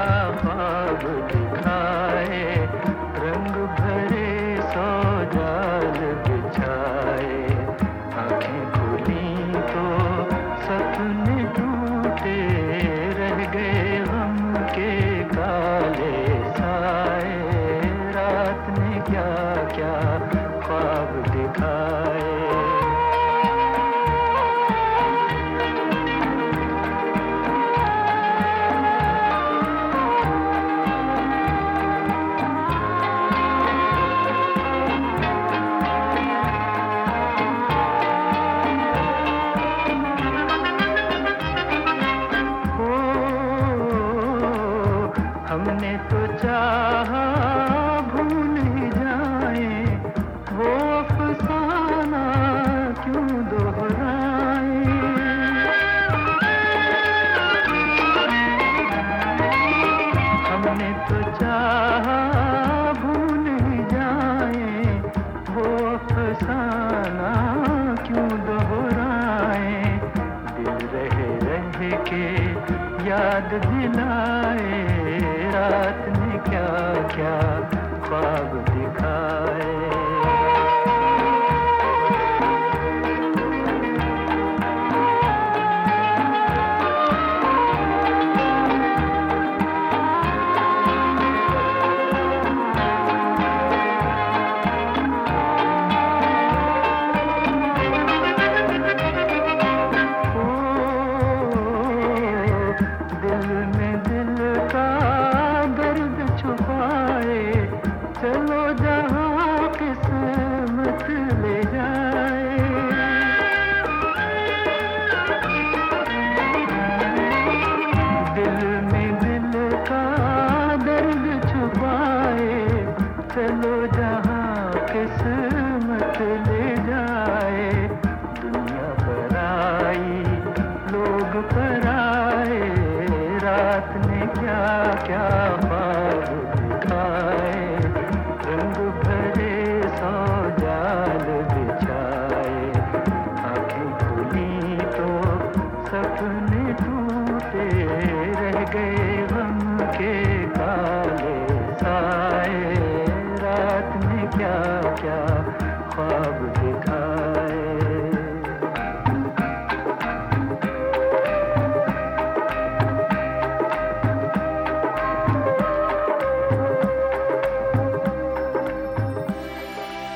क्या चाहा भूल जाए वो अफसाना क्यों दोहराए? हमने तो चाहा भूल जाए वो अफसाना क्यों दोहराए? दिल रहे रह के याद दिलाए, रात क्या क्या चलो जहाँ किस्मत ले जाए। दुनिया पर आई, लोग पर आए। रात ने क्या क्या